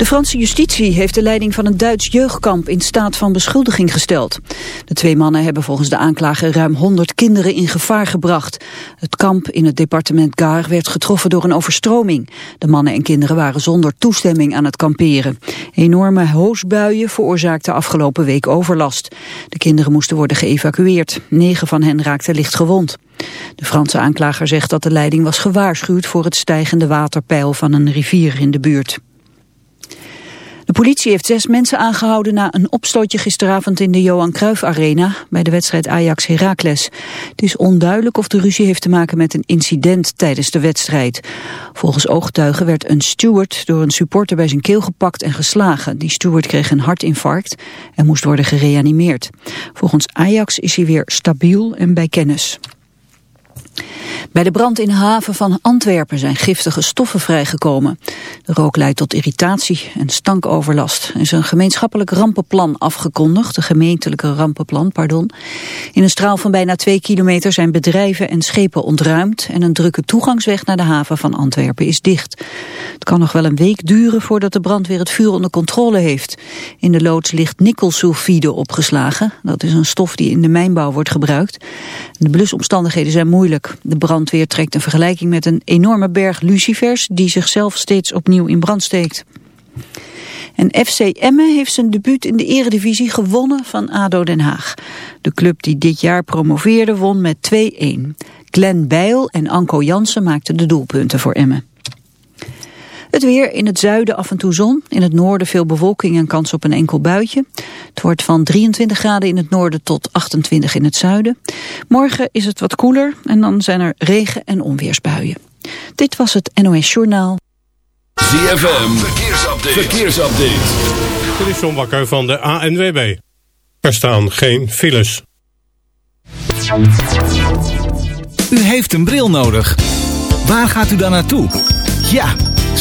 De Franse justitie heeft de leiding van een Duits jeugdkamp in staat van beschuldiging gesteld. De twee mannen hebben volgens de aanklager ruim 100 kinderen in gevaar gebracht. Het kamp in het departement Gare werd getroffen door een overstroming. De mannen en kinderen waren zonder toestemming aan het kamperen. Enorme hoosbuien veroorzaakten afgelopen week overlast. De kinderen moesten worden geëvacueerd. Negen van hen raakten licht gewond. De Franse aanklager zegt dat de leiding was gewaarschuwd voor het stijgende waterpeil van een rivier in de buurt. De politie heeft zes mensen aangehouden na een opstootje gisteravond in de Johan Cruijff Arena bij de wedstrijd Ajax-Heracles. Het is onduidelijk of de ruzie heeft te maken met een incident tijdens de wedstrijd. Volgens ooggetuigen werd een steward door een supporter bij zijn keel gepakt en geslagen. Die steward kreeg een hartinfarct en moest worden gereanimeerd. Volgens Ajax is hij weer stabiel en bij kennis. Bij de brand in de haven van Antwerpen zijn giftige stoffen vrijgekomen. De rook leidt tot irritatie en stankoverlast. Er is een gemeenschappelijk rampenplan afgekondigd, een gemeentelijke rampenplan, pardon. In een straal van bijna twee kilometer zijn bedrijven en schepen ontruimd en een drukke toegangsweg naar de haven van Antwerpen is dicht. Het kan nog wel een week duren voordat de brandweer het vuur onder controle heeft. In de loods ligt nikkelsulfide opgeslagen. Dat is een stof die in de mijnbouw wordt gebruikt. De blusomstandigheden zijn moeilijk. De brandweer trekt een vergelijking met een enorme berg lucifers die zichzelf steeds opnieuw in brand steekt. En FC Emmen heeft zijn debuut in de eredivisie gewonnen van ADO Den Haag. De club die dit jaar promoveerde won met 2-1. Glenn Bijl en Anko Jansen maakten de doelpunten voor Emmen. Het weer in het zuiden af en toe zon. In het noorden veel bewolking en kans op een enkel buitje. Het wordt van 23 graden in het noorden tot 28 in het zuiden. Morgen is het wat koeler en dan zijn er regen- en onweersbuien. Dit was het NOS Journaal. ZFM, verkeersupdate. verkeersupdate. Dit is John Bakker van de ANWB. Er staan geen files. U heeft een bril nodig. Waar gaat u dan naartoe? Ja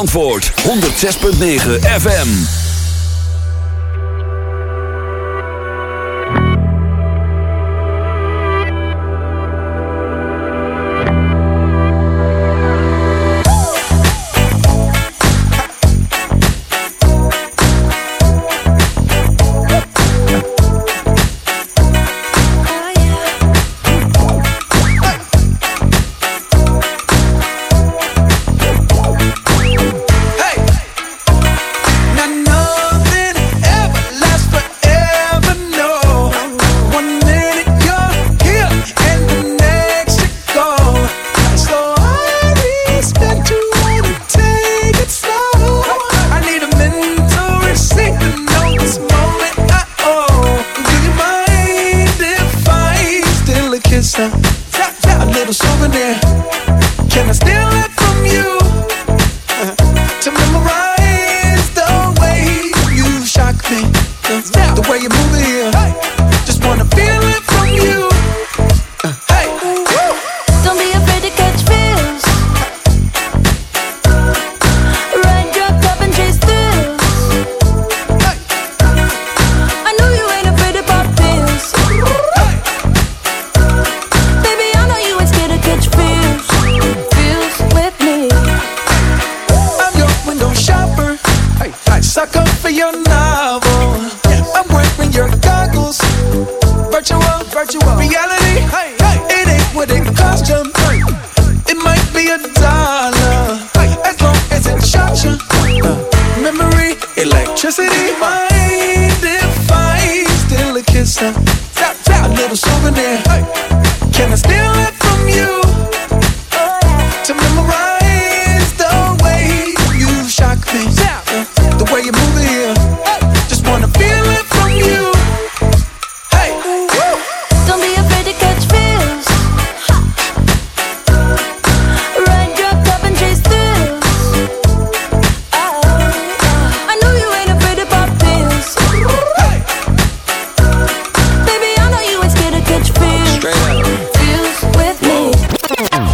Antwoord 106.9 FM.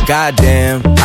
Goddamn,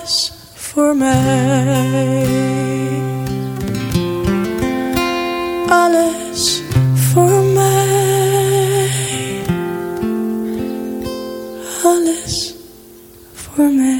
Alles voor mij. Alles voor mij. Alles voor mij.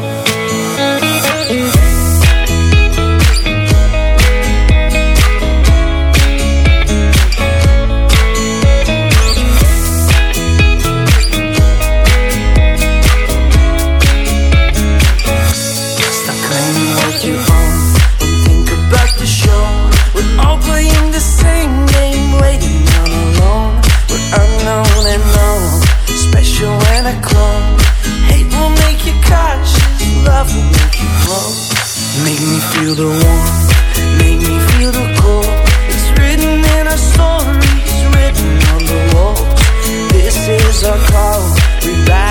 feel the warmth, make me feel the cold. It's written in our stories, written on the walls. This is our call. We back.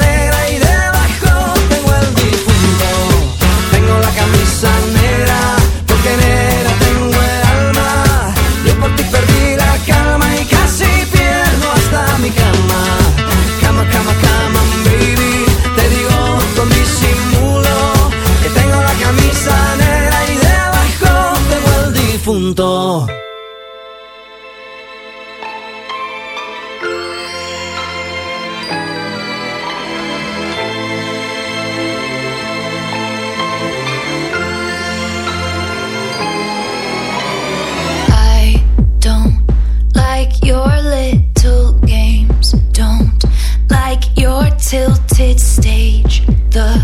tilted stage, the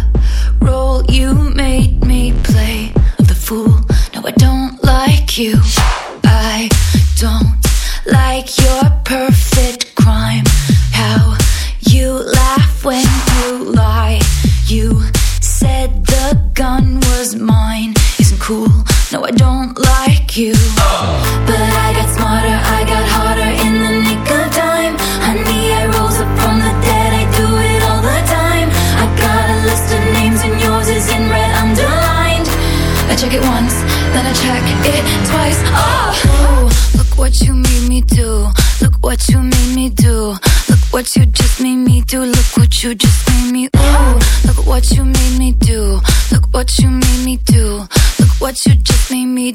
role you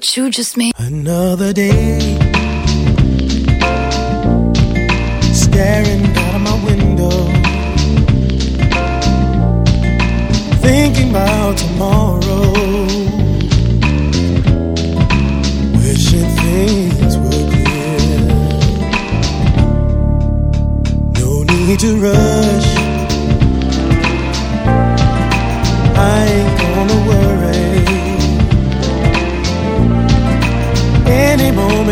What you just made. Another day.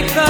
make the